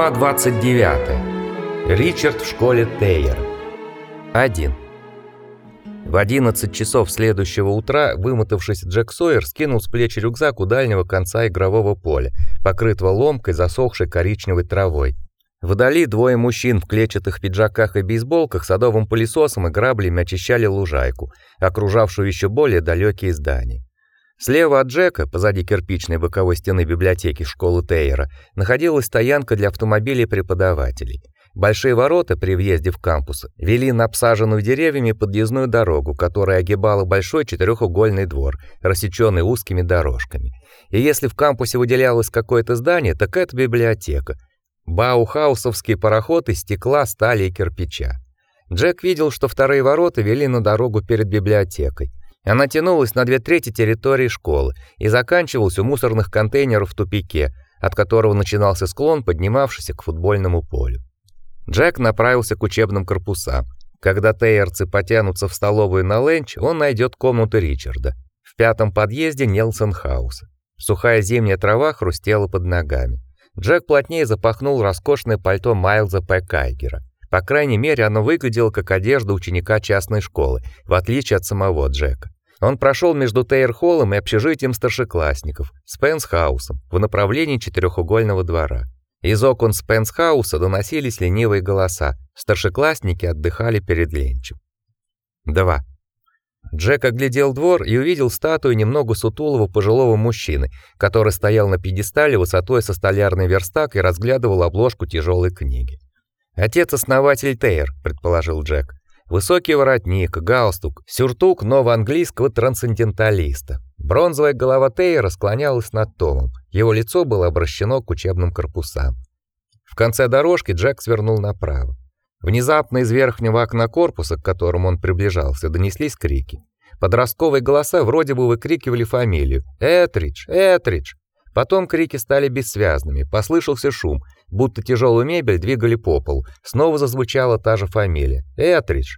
Глава 29. Ричард в школе Тейер. 1. В 11 часов следующего утра, вымотавшись, Джек Сойер скинул с плеч рюкзак у дальнего конца игрового поля, покрытого ломкой засохшей коричневой травой. Вдали двое мужчин в клетчатых пиджаках и бейсболках садовым пылесосом и граблями очищали лужайку, окружавшую еще более далекие здания. Слева от Джека, позади кирпичной боковой стены библиотеки школы Тейера, находилась стоянка для автомобилей преподавателей. Большие ворота при въезде в кампус вели на обсаженную деревьями подъездную дорогу, которая огибала большой четырехугольный двор, рассеченный узкими дорожками. И если в кампусе выделялось какое-то здание, так это библиотека. Баухаусовский пароход из стекла, стали и кирпича. Джек видел, что вторые ворота вели на дорогу перед библиотекой. Она тянулась на две трети территории школы и заканчивалась у мусорных контейнеров в тупике, от которого начинался склон, поднимавшийся к футбольному полю. Джек направился к учебным корпусам. Когда тейерцы потянутся в столовую на ленч, он найдет комнату Ричарда. В пятом подъезде Нелсон-хауса. Сухая зимняя трава хрустела под ногами. Джек плотнее запахнул роскошное пальто Майлза П. Кайгера. По крайней мере, оно выглядело как одежда ученика частной школы, в отличие от самого Джека. Он прошел между Тейер-холлом и общежитием старшеклассников, Спенс-хаусом, в направлении четырехугольного двора. Из окон Спенс-хауса доносились ленивые голоса. Старшеклассники отдыхали перед ленчем. 2. Джек оглядел двор и увидел статую немного сутулого пожилого мужчины, который стоял на пьедестале высотой со столярный верстак и разглядывал обложку тяжелой книги. Отец-основатель Тейер, предположил Джек. Высокий воротник, галстук, сюртук новоанглийского трансценденталиста. Бронзовая голова Тейера склонялась над томом. Его лицо было обращено к учебным корпусам. В конце дорожки Джек свернул направо. Внезапно из верхнего окна корпуса, к которому он приближался, донеслись крики. Подростковые голоса вроде бы выкрикивали фамилию: "Этридж, Этридж!" Потом крики стали бессвязными, послышался шум, будто тяжелую мебель двигали по полу. Снова зазвучала та же фамилия Этридж.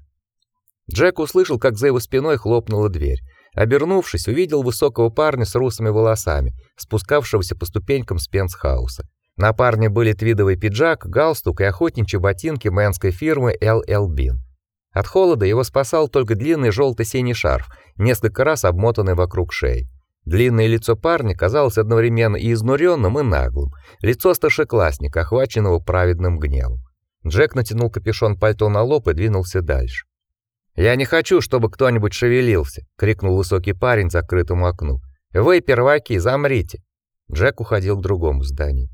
Джек услышал, как за его спиной хлопнула дверь. Обернувшись, увидел высокого парня с русыми волосами, спускавшегося по ступенькам с пентхауса. На парне были твидовый пиджак, галстук и охотничьи ботинки мэнской фирмы LL. От холода его спасал только длинный желто синий шарф, несколько раз обмотанный вокруг шеи. Длинное лицо парня казалось одновременно и изнуренным, и наглым. Лицо старшеклассника, охваченного праведным гневом. Джек натянул капюшон пальто на лоб и двинулся дальше. "Я не хочу, чтобы кто-нибудь шевелился", крикнул высокий парень к закрытому окну. "Вы, перваки, замрите". Джек уходил к другому зданию.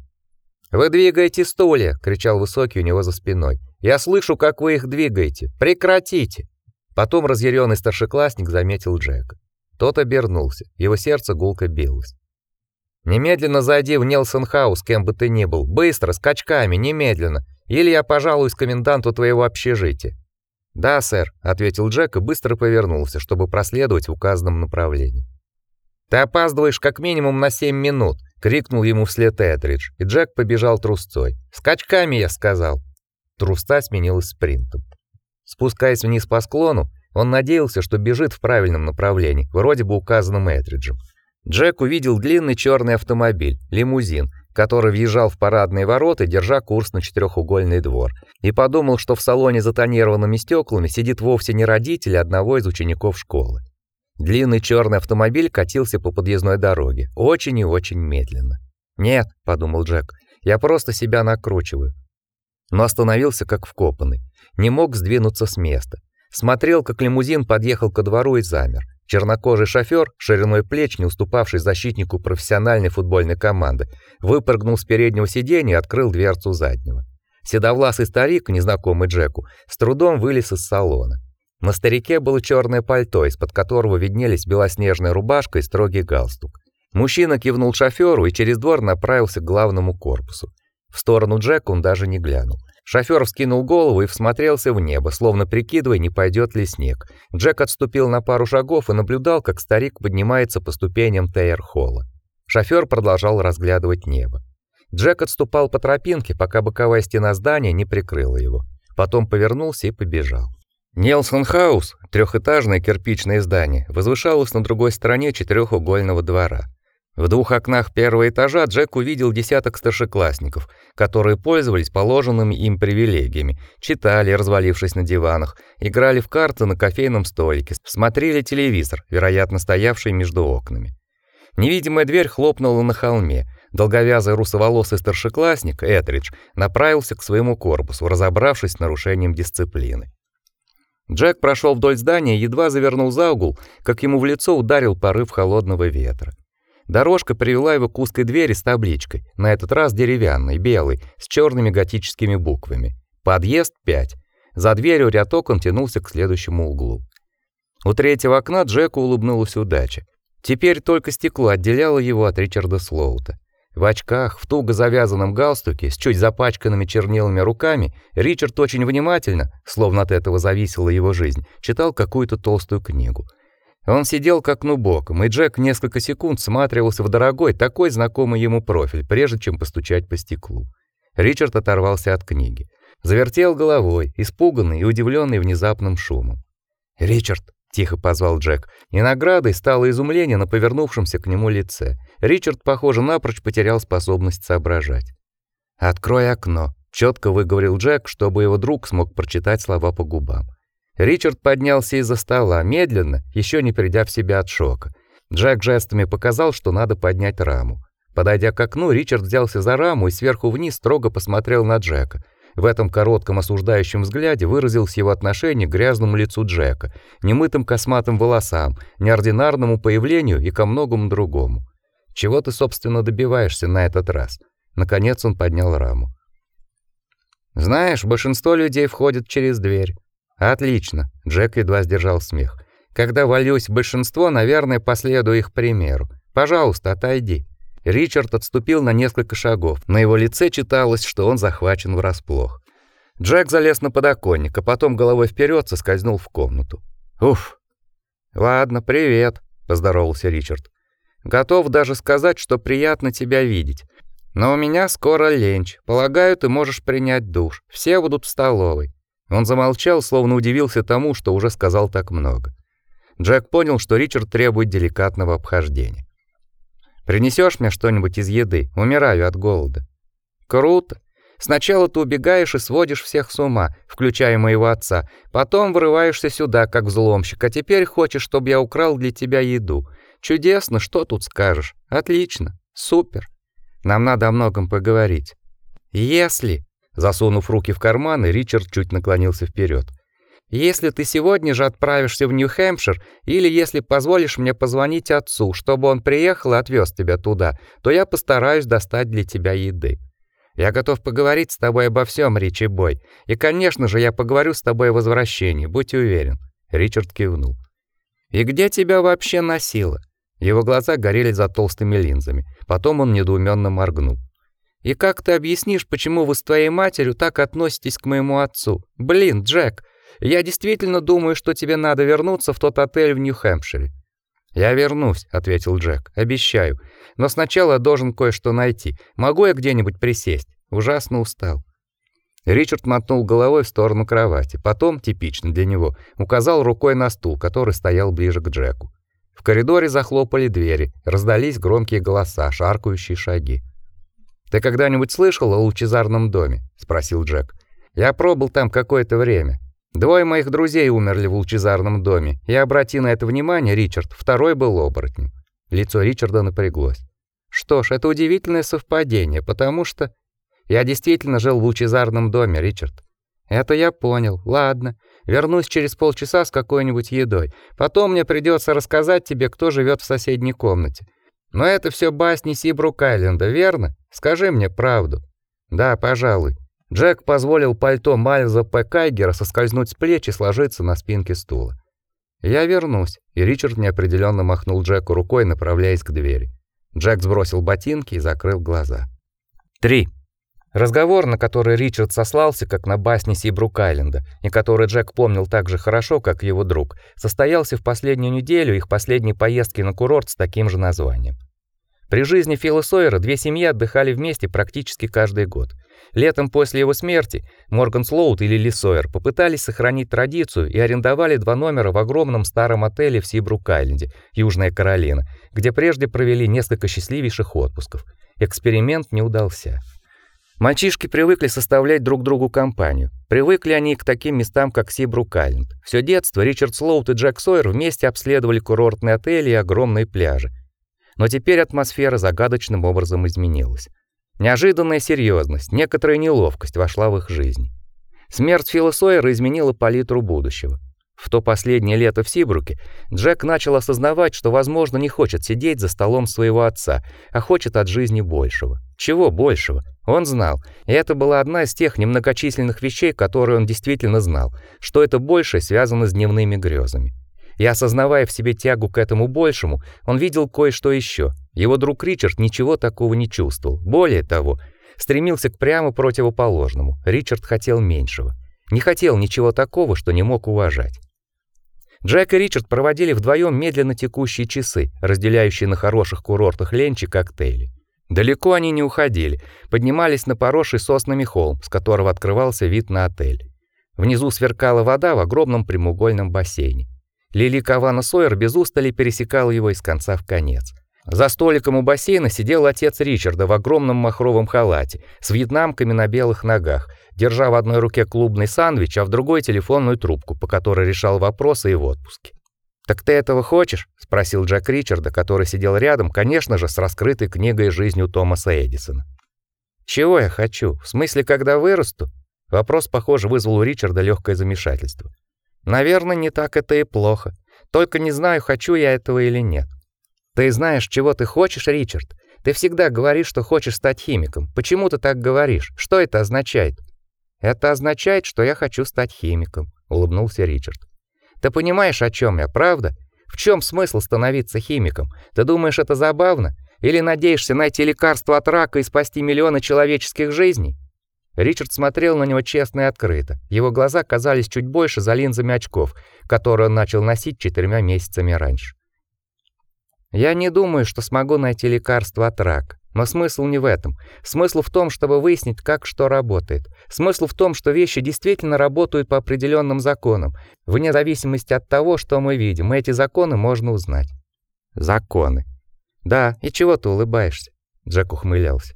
"Вы двигаете стулья", кричал высокий у него за спиной. "Я слышу, как вы их двигаете. Прекратите". Потом разъяренный старшеклассник заметил Джека. Тот обернулся, его сердце гулко билось. Немедленно зайди в Нелсон-хаус, кем бы ты ни был, быстро, скачками, немедленно, или я пожалуюсь коменданту твоего общежития. Да, сэр, ответил Джек и быстро повернулся, чтобы проследовать в указанном направлении. Ты опаздываешь как минимум на семь минут, крикнул ему вслед Этридж, и Джек побежал трусцой. Скачками, я сказал. Труста сменилась спринтом. Спускаясь вниз по склону, он надеялся, что бежит в правильном направлении, вроде бы указанным Этриджем. Джек увидел длинный черный автомобиль, лимузин, который въезжал в парадные ворота, держа курс на четырехугольный двор, и подумал, что в салоне за тонированными стеклами сидит вовсе не родитель одного из учеников школы. Длинный черный автомобиль катился по подъездной дороге, очень и очень медленно. "Нет", подумал Джек. "Я просто себя накручиваю". Но остановился как вкопанный, не мог сдвинуться с места. Смотрел, как лимузин подъехал ко двору и замер. Чернокожий шофер, шириной плеч не уступавший защитнику профессиональной футбольной команды, выпрыгнул с переднего сиденья и открыл дверцу заднего. Седовласый старик, незнакомый Джеку, с трудом вылез из салона. На старике было черное пальто, из-под которого виднелись белоснежная рубашка и строгий галстук. Мужчина кивнул шоферу и через двор направился к главному корпусу. В сторону Джека он даже не глянул. Шофер вскинул голову и всмотрелся в небо, словно прикидывая, не пойдет ли снег. Джек отступил на пару шагов и наблюдал, как старик поднимается по ступеням Тейер-холла. Шофер продолжал разглядывать небо. Джек отступал по тропинке, пока боковая стена здания не прикрыла его. Потом повернулся и побежал. Нелсон Хаус, трехэтажное кирпичное здание, возвышалось на другой стороне четырехугольного двора. В двух окнах первого этажа Джек увидел десяток старшеклассников, которые пользовались положенными им привилегиями, читали, развалившись на диванах, играли в карты на кофейном столике, смотрели телевизор, вероятно, стоявший между окнами. Невидимая дверь хлопнула на холме. Долговязый русоволосый старшеклассник Этридж направился к своему корпусу, разобравшись с нарушением дисциплины. Джек прошел вдоль здания, едва завернул за угол, как ему в лицо ударил порыв холодного ветра. Дорожка привела его к узкой двери с табличкой, на этот раз деревянной, белой, с черными готическими буквами. Подъезд 5. За дверью ряд окон тянулся к следующему углу. У третьего окна Джеку улыбнулась удача. Теперь только стекло отделяло его от Ричарда Слоута. В очках, в туго завязанном галстуке, с чуть запачканными чернилами руками, Ричард очень внимательно, словно от этого зависела его жизнь, читал какую-то толстую книгу — он сидел к окну боком, и Джек несколько секунд всматривался в дорогой, такой знакомый ему профиль, прежде чем постучать по стеклу. Ричард оторвался от книги. Завертел головой, испуганный и удивленный внезапным шумом. «Ричард!» — тихо позвал Джек, и наградой стало изумление на повернувшемся к нему лице. Ричард, похоже, напрочь потерял способность соображать. «Открой окно», — четко выговорил Джек, чтобы его друг смог прочитать слова по губам. Ричард поднялся из-за стола, медленно, еще не придя в себя от шока. Джек жестами показал, что надо поднять раму. Подойдя к окну, Ричард взялся за раму и сверху вниз строго посмотрел на Джека. В этом коротком осуждающем взгляде выразилось его отношение к грязному лицу Джека, немытым косматым волосам, неординарному появлению и ко многому другому. Чего ты, собственно, добиваешься на этот раз? Наконец он поднял раму. Знаешь, большинство людей входят через дверь. Отлично, Джек едва сдержал смех. Когда валюсь большинство, наверное, последую их примеру. Пожалуйста, отойди. Ричард отступил на несколько шагов. На его лице читалось, что он захвачен врасплох. Джек залез на подоконник, а потом головой вперед соскользнул в комнату. Уф. Ладно, привет, поздоровался Ричард. Готов даже сказать, что приятно тебя видеть. Но у меня скоро ленч. Полагаю, ты можешь принять душ. Все будут в столовой. Он замолчал, словно удивился тому, что уже сказал так много. Джек понял, что Ричард требует деликатного обхождения. Принесешь мне что-нибудь из еды? Умираю от голода. Круто. Сначала ты убегаешь и сводишь всех с ума, включая моего отца. Потом врываешься сюда как взломщик, а теперь хочешь, чтобы я украл для тебя еду. Чудесно, что тут скажешь? Отлично. Супер. Нам надо о многом поговорить. Если Засунув руки в карманы, Ричард чуть наклонился вперед. Если ты сегодня же отправишься в Нью-Хэмпшир или если позволишь мне позвонить отцу, чтобы он приехал и отвез тебя туда, то я постараюсь достать для тебя еды. Я готов поговорить с тобой обо всем, Ричи Бой. И, конечно же, я поговорю с тобой о возвращении, будь уверен. Ричард кивнул. И где тебя вообще носило? Его глаза горели за толстыми линзами. Потом он недоуменно моргнул. И как ты объяснишь, почему вы с твоей матерью так относитесь к моему отцу? Блин, Джек, я действительно думаю, что тебе надо вернуться в тот отель в Нью-Хэмпшире. Я вернусь, ответил Джек. Обещаю. Но сначала должен кое-что найти. Могу я где-нибудь присесть? Ужасно устал. Ричард мотнул головой в сторону кровати, потом, типично для него, указал рукой на стул, который стоял ближе к Джеку. В коридоре захлопали двери, раздались громкие голоса, шаркающие шаги. Ты когда-нибудь слышал о лучезарном доме? спросил Джек. Я пробыл там какое-то время. Двое моих друзей умерли в лучезарном доме. И обрати на это внимание, Ричард, второй был оборотнем. Лицо Ричарда напряглось. Что ж, это удивительное совпадение, потому что я действительно жил в лучезарном доме, Ричард. Это я понял. Ладно, вернусь через полчаса с какой-нибудь едой. Потом мне придется рассказать тебе, кто живет в соседней комнате. Но это все басни Сибрук Айленда, верно? Скажи мне правду. Да, пожалуй. Джек позволил пальто Майлза П. Кайгера соскользнуть с плеч и сложиться на спинке стула. Я вернусь, и Ричард неопределенно махнул Джеку рукой, направляясь к двери. Джек сбросил ботинки и закрыл глаза. 3. Разговор, на который Ричард сослался, как на басни Сибрук Айленда, и который Джек помнил так же хорошо, как его друг, состоялся в последнюю неделю их последней поездки на курорт с таким же названием. При жизни Фила Сойера две семьи отдыхали вместе практически каждый год. Летом после его смерти Морган Слоут или Ли Сойер попытались сохранить традицию и арендовали два номера в огромном старом отеле в Сибрук-Айленде, Южная Каролина, где прежде провели несколько счастливейших отпусков. Эксперимент не удался. Мальчишки привыкли составлять друг другу компанию. Привыкли они к таким местам, как Сибрук-Айленд. Всё детство Ричард Слоут и Джек Сойер вместе обследовали курортные отели и огромные пляжи. Но теперь атмосфера загадочным образом изменилась. Неожиданная серьезность, некоторая неловкость вошла в их жизнь. Смерть Фила Сойера изменила палитру будущего. В то последнее лето в Сибруке Джек начал осознавать, что, возможно, не хочет сидеть за столом своего отца, а хочет от жизни большего. Чего большего? Он знал, и это была одна из тех немногочисленных вещей, которые он действительно знал, что это большее связано с дневными грезами. И осознавая в себе тягу к этому большему, он видел кое-что еще. Его друг Ричард ничего такого не чувствовал. Более того, стремился к прямо противоположному. Ричард хотел меньшего. Не хотел ничего такого, что не мог уважать. Джек и Ричард проводили вдвоем медленно текущие часы, разделяющие на хороших курортах ленчи коктейли. Далеко они не уходили, поднимались на поросший соснами холм, с которого открывался вид на отель. Внизу сверкала вода в огромном прямоугольном бассейне. Лили Кавана Сойер без устали пересекала его из конца в конец. За столиком у бассейна сидел отец Ричарда в огромном махровом халате с вьетнамками на белых ногах, держа в одной руке клубный сандвич, а в другой телефонную трубку, по которой решал вопросы и в отпуске. «Так ты этого хочешь?» — спросил Джек Ричарда, который сидел рядом, конечно же, с раскрытой книгой жизнью Томаса Эдисона. «Чего я хочу? В смысле, когда вырасту?» Вопрос, похоже, вызвал у Ричарда легкое замешательство. Наверное, не так это и плохо. Только не знаю, хочу я этого или нет. Ты знаешь, чего ты хочешь, Ричард? Ты всегда говоришь, что хочешь стать химиком. Почему ты так говоришь? Что это означает? Это означает, что я хочу стать химиком, улыбнулся Ричард. Ты понимаешь, о чем я, правда? В чем смысл становиться химиком? Ты думаешь, это забавно? Или надеешься найти лекарство от рака и спасти миллионы человеческих жизней? Ричард смотрел на него честно и открыто. Его глаза казались чуть больше за линзами очков, которые он начал носить четырьмя месяцами раньше. Я не думаю, что смогу найти лекарство от рака. Но смысл не в этом. Смысл в том, чтобы выяснить, как что работает. Смысл в том, что вещи действительно работают по определенным законам, вне зависимости от того, что мы видим. Эти законы можно узнать. Законы. Да, и чего ты улыбаешься? Джек ухмылялся.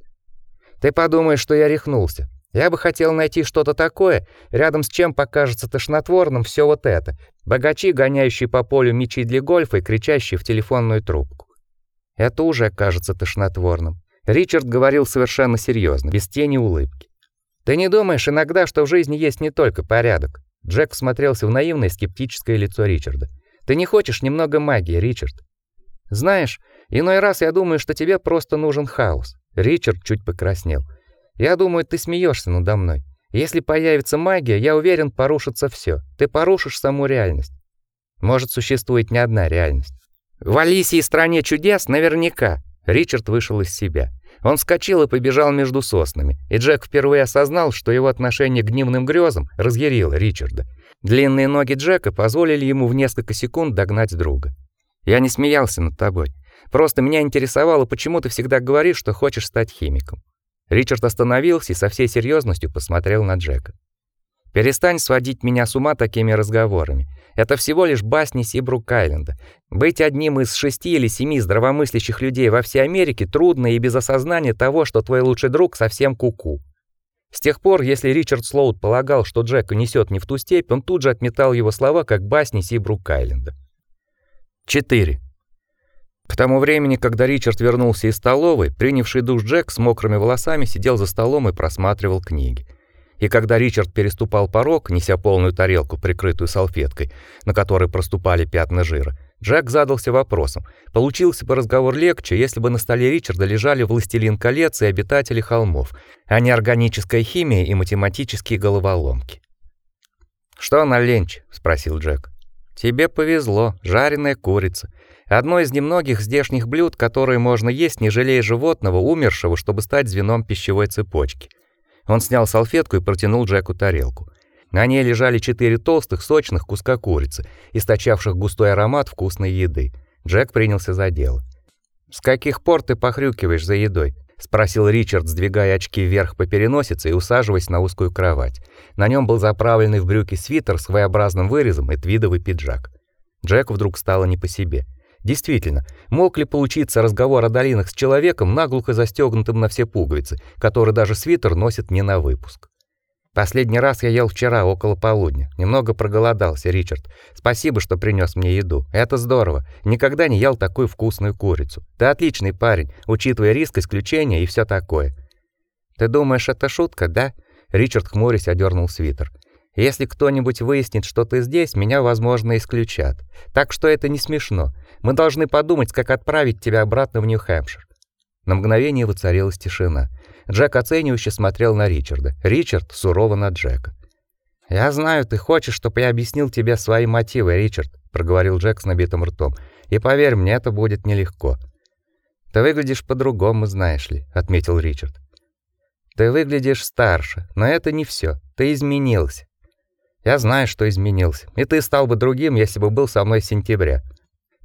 Ты подумаешь, что я рехнулся. Я бы хотел найти что-то такое, рядом с чем покажется тошнотворным все вот это. Богачи, гоняющие по полю мячи для гольфа и кричащие в телефонную трубку. Это уже кажется тошнотворным. Ричард говорил совершенно серьезно, без тени улыбки. Ты не думаешь иногда, что в жизни есть не только порядок? Джек смотрелся в наивное скептическое лицо Ричарда. Ты не хочешь немного магии, Ричард? Знаешь, иной раз я думаю, что тебе просто нужен хаос. Ричард чуть покраснел. Я думаю, ты смеешься надо мной. Если появится магия, я уверен, порушится все. Ты порушишь саму реальность. Может, существует не одна реальность. В Алисе и стране чудес наверняка. Ричард вышел из себя. Он вскочил и побежал между соснами, и Джек впервые осознал, что его отношение к дневным грезам разъярило Ричарда. Длинные ноги Джека позволили ему в несколько секунд догнать друга. Я не смеялся над тобой. Просто меня интересовало, почему ты всегда говоришь, что хочешь стать химиком. Ричард остановился и со всей серьезностью посмотрел на Джека. Перестань сводить меня с ума такими разговорами. Это всего лишь басни Сибрук-Айленда. Быть одним из шести или семи здравомыслящих людей во всей Америке трудно и без осознания того, что твой лучший друг совсем куку. -ку. С тех пор, если Ричард Слоуд полагал, что Джека несет не в ту степь, он тут же отметал его слова как басни Сибрук-Айленда. 4. К тому времени, когда Ричард вернулся из столовой, принявший душ Джек с мокрыми волосами сидел за столом и просматривал книги. И когда Ричард переступал порог, неся полную тарелку, прикрытую салфеткой, на которой проступали пятна жира, Джек задался вопросом: получился бы разговор легче, если бы на столе Ричарда лежали «Властелин колец» и «Обитатели холмов», а не органическая химия и математические головоломки. «Что на ленч?» — спросил Джек. «Тебе повезло, жареная курица. Одно из немногих здешних блюд, которые можно есть, не жалея животного, умершего, чтобы стать звеном пищевой цепочки. Он снял салфетку и протянул Джеку тарелку. На ней лежали четыре толстых, сочных куска курицы, источавших густой аромат вкусной еды. Джек принялся за дело. «С каких пор ты похрюкиваешь за едой?» — спросил Ричард, сдвигая очки вверх по переносице и усаживаясь на узкую кровать. На нем был заправленный в брюки свитер с своеобразным вырезом и твидовый пиджак. Джеку вдруг стало не по себе. Действительно, мог ли получиться разговор о долинах с человеком, наглухо застегнутым на все пуговицы, который даже свитер носит не на выпуск? Последний раз я ел вчера около полудня. Немного проголодался, Ричард. Спасибо, что принес мне еду. Это здорово. Никогда не ел такую вкусную курицу. Ты отличный парень, учитывая риск исключения и все такое. Ты думаешь, это шутка, да? Ричард хмурясь одернул свитер. Если кто-нибудь выяснит, что ты здесь, меня, возможно, исключат. Так что это не смешно. Мы должны подумать, как отправить тебя обратно в Нью-Хэмпшир. На мгновение воцарилась тишина. Джек оценивающе смотрел на Ричарда. Ричард сурово на Джека. "Я знаю, ты хочешь, чтобы я объяснил тебе свои мотивы, Ричард", проговорил Джек с набитым ртом. "И поверь мне, это будет нелегко". "Ты выглядишь по-другому, знаешь ли", отметил Ричард. "Ты выглядишь старше, но это не все. Ты изменился". "Я знаю, что изменился. И ты стал бы другим, если бы был со мной с сентября.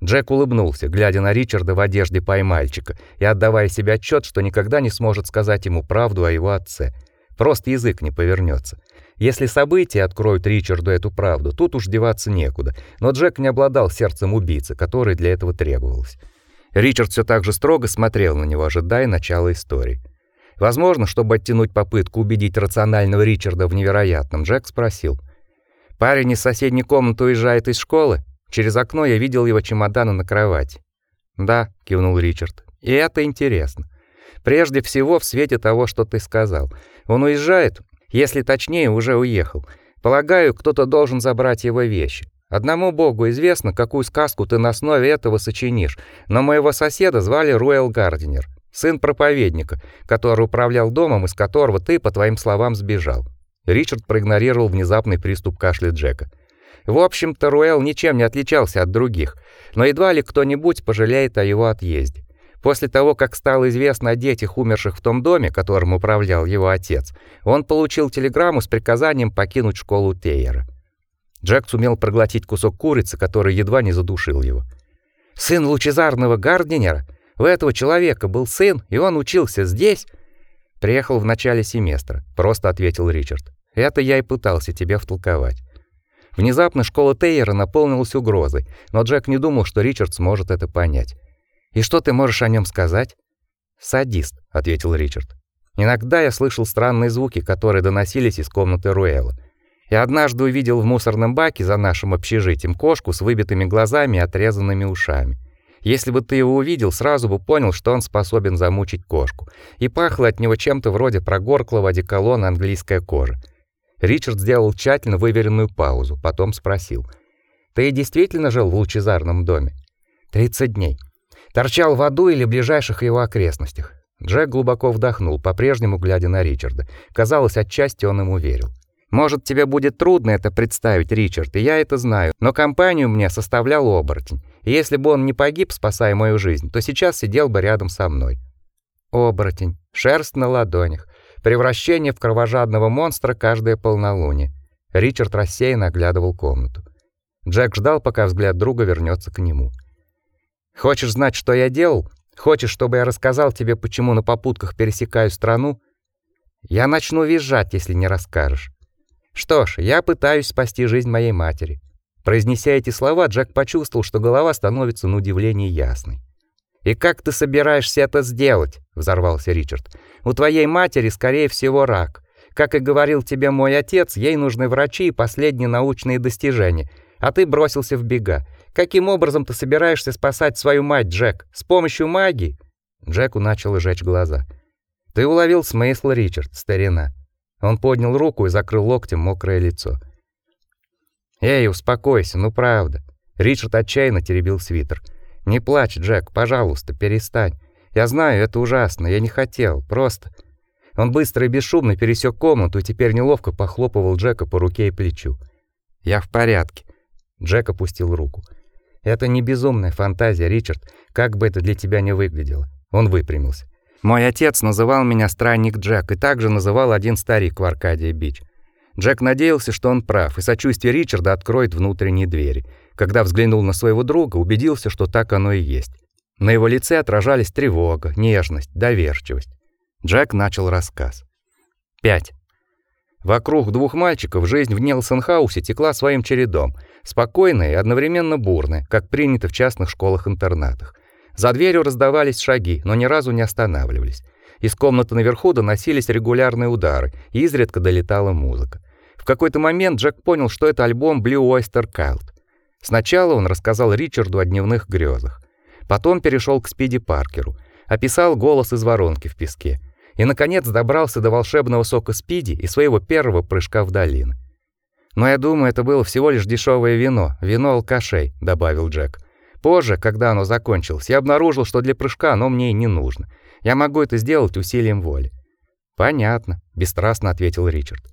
Джек улыбнулся, глядя на Ричарда в одежде поймальчика и отдавая себе отчет, что никогда не сможет сказать ему правду о его отце. Просто язык не повернется. Если события откроют Ричарду эту правду, тут уж деваться некуда. Но Джек не обладал сердцем убийцы, которое для этого требовалось. Ричард все так же строго смотрел на него, ожидая начала истории. Возможно, чтобы оттянуть попытку убедить рационального Ричарда в невероятном, Джек спросил: "Парень из соседней комнаты уезжает из школы?" Через окно я видел его чемоданы на кровати. "Да", кивнул Ричард. "И это интересно. Прежде всего в свете того, что ты сказал. Он уезжает, если точнее, уже уехал. Полагаю, кто-то должен забрать его вещи. Одному Богу известно, какую сказку ты на основе этого сочинишь, но моего соседа звали Руэл Гардинер, сын проповедника, который управлял домом, из которого ты, по твоим словам, сбежал. Ричард проигнорировал внезапный приступ кашля Джека. В общем-то, Руэл ничем не отличался от других, но едва ли кто-нибудь пожалеет о его отъезде. После того, как стало известно о детях, умерших в том доме, которым управлял его отец, он получил телеграмму с приказанием покинуть школу Тейера. Джек сумел проглотить кусок курицы, который едва не задушил его. Сын лучезарного Гардинера? У этого человека был сын, и он учился здесь? Приехал в начале семестра, просто ответил Ричард. Это я и пытался тебе втолковать. Внезапно школа Тейера наполнилась угрозой, но Джек не думал, что Ричард сможет это понять. «И что ты можешь о нем сказать?» «Садист», — ответил Ричард. «Иногда я слышал странные звуки, которые доносились из комнаты Руэла. Я однажды увидел в мусорном баке за нашим общежитием кошку с выбитыми глазами и отрезанными ушами. Если бы ты его увидел, сразу бы понял, что он способен замучить кошку. И пахло от него чем-то вроде прогорклого одеколона английская кожа. Ричард сделал тщательно выверенную паузу, потом спросил: "Ты действительно жил в лучезарном доме?" «Тридцать дней. Торчал в аду или в ближайших его окрестностях". Джек глубоко вдохнул, по-прежнему глядя на Ричарда. Казалось, отчасти он ему верил. Может, тебе будет трудно это представить, Ричард, и я это знаю, но компанию мне составлял оборотень. И если бы он не погиб, спасая мою жизнь, то сейчас сидел бы рядом со мной. Оборотень, шерсть на ладонях, Превращение в кровожадного монстра каждое полнолуние. Ричард рассеянно оглядывал комнату. Джек ждал, пока взгляд друга вернется к нему. Хочешь знать, что я делал? Хочешь, чтобы я рассказал тебе, почему на попутках пересекаю страну? Я начну визжать, если не расскажешь. Что ж, я пытаюсь спасти жизнь моей матери. Произнеся эти слова, Джек почувствовал, что голова становится на удивление ясной. И как ты собираешься это сделать? взорвался Ричард. У твоей матери, скорее всего, рак. Как и говорил тебе мой отец, ей нужны врачи и последние научные достижения, а ты бросился в бега. Каким образом ты собираешься спасать свою мать, Джек? С помощью магии? Джеку начало жечь глаза. Ты уловил смысл, Ричард, старина. Он поднял руку и закрыл локтем мокрое лицо. Эй, успокойся, ну правда. Ричард отчаянно теребил свитер. Не плачь, Джек, пожалуйста, перестань. Я знаю, это ужасно, я не хотел, просто Он быстро и бесшумно пересек комнату и теперь неловко похлопывал Джека по руке и плечу. Я в порядке. Джек опустил руку. Это не безумная фантазия, Ричард, как бы это для тебя ни выглядело. Он выпрямился. Мой отец называл меня странник Джек и также называл один старик в Аркадии Бич. Джек надеялся, что он прав, и сочувствие Ричарда откроет внутренние двери. Когда взглянул на своего друга, убедился, что так оно и есть. На его лице отражались тревога, нежность, доверчивость. Джек начал рассказ. 5. Вокруг двух мальчиков жизнь в Нелсон-хаусе текла своим чередом, спокойная и одновременно бурная, как принято в частных школах-интернатах. За дверью раздавались шаги, но ни разу не останавливались. Из комнаты наверху доносились регулярные удары, и изредка долетала музыка. В какой-то момент Джек понял, что это альбом Blue Oyster Cult. Сначала он рассказал Ричарду о дневных грезах. Потом перешел к Спиди Паркеру, описал голос из воронки в песке и наконец добрался до волшебного сока Спиди и своего первого прыжка в долину. Но я думаю, это было всего лишь дешевое вино, вино алкашей, добавил Джек. Позже, когда оно закончилось, я обнаружил, что для прыжка оно мне и не нужно. Я могу это сделать усилием воли. Понятно, бесстрастно ответил Ричард.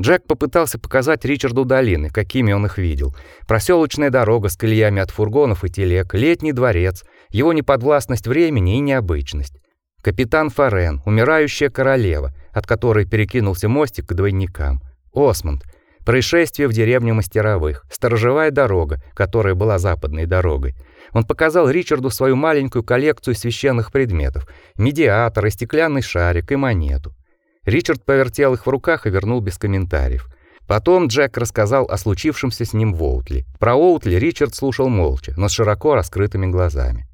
Джек попытался показать Ричарду долины, какими он их видел. Проселочная дорога с колеями от фургонов и телег, летний дворец, его неподвластность времени и необычность. Капитан Форен, умирающая королева, от которой перекинулся мостик к двойникам. Осмонд, происшествие в деревне Мастеровых, сторожевая дорога, которая была западной дорогой. Он показал Ричарду свою маленькую коллекцию священных предметов: медиатор, стеклянный шарик и монету. Ричард повертел их в руках и вернул без комментариев. Потом Джек рассказал о случившемся с ним в Оутли. Про Оутли Ричард слушал молча, но с широко раскрытыми глазами.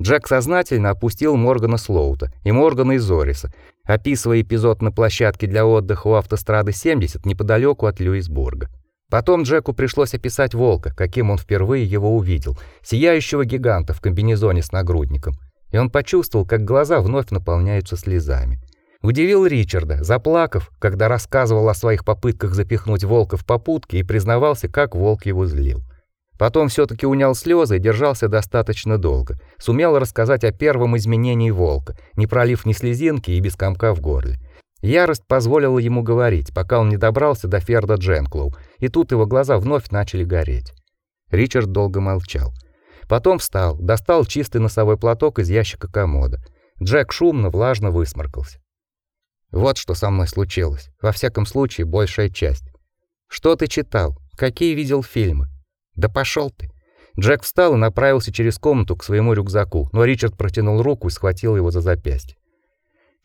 Джек сознательно опустил Моргана Слоута и Моргана из Зориса, описывая эпизод на площадке для отдыха у автострады 70 неподалеку от Льюисбурга. Потом Джеку пришлось описать волка, каким он впервые его увидел, сияющего гиганта в комбинезоне с нагрудником, и он почувствовал, как глаза вновь наполняются слезами. Удивил Ричарда, заплакав, когда рассказывал о своих попытках запихнуть волка в попутки и признавался, как волк его злил. Потом все таки унял слезы и держался достаточно долго. Сумел рассказать о первом изменении волка, не пролив ни слезинки и без комка в горле. Ярость позволила ему говорить, пока он не добрался до Ферда Дженклоу, и тут его глаза вновь начали гореть. Ричард долго молчал. Потом встал, достал чистый носовой платок из ящика комода. Джек шумно, влажно высморкался. Вот что со мной случилось. Во всяком случае, большая часть. Что ты читал? Какие видел фильмы? Да пошел ты. Джек встал и направился через комнату к своему рюкзаку, но Ричард протянул руку и схватил его за запястье.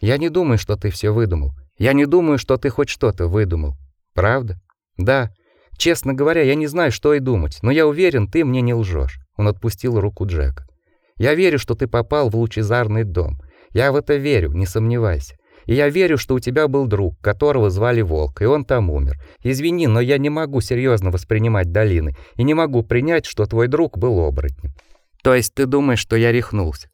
Я не думаю, что ты все выдумал. Я не думаю, что ты хоть что-то выдумал. Правда? Да. Честно говоря, я не знаю, что и думать, но я уверен, ты мне не лжешь. Он отпустил руку Джека. Я верю, что ты попал в лучезарный дом. Я в это верю, не сомневайся. Я верю, что у тебя был друг, которого звали Волк, и он там умер. Извини, но я не могу серьезно воспринимать долины и не могу принять, что твой друг был оборотнем. То есть ты думаешь, что я рехнулся?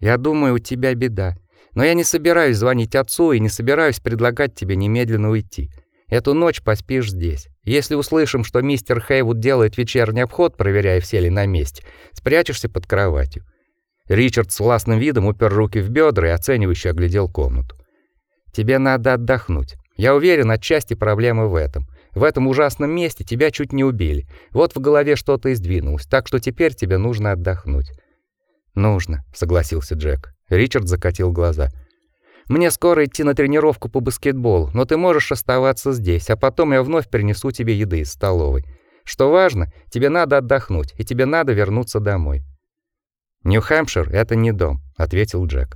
Я думаю, у тебя беда. Но я не собираюсь звонить отцу и не собираюсь предлагать тебе немедленно уйти. Эту ночь поспишь здесь. Если услышим, что мистер Хейвуд делает вечерний обход, проверяя, все ли на месте, спрячешься под кроватью. Ричард с властным видом упер руки в бедра и оценивающе оглядел комнату. Тебе надо отдохнуть. Я уверен, отчасти проблема в этом. В этом ужасном месте тебя чуть не убили. Вот в голове что-то издвинулось, так что теперь тебе нужно отдохнуть. Нужно, согласился Джек. Ричард закатил глаза. Мне скоро идти на тренировку по баскетболу, но ты можешь оставаться здесь, а потом я вновь принесу тебе еды из столовой. Что важно, тебе надо отдохнуть, и тебе надо вернуться домой. Нью-Хэмпшир это не дом, ответил Джек.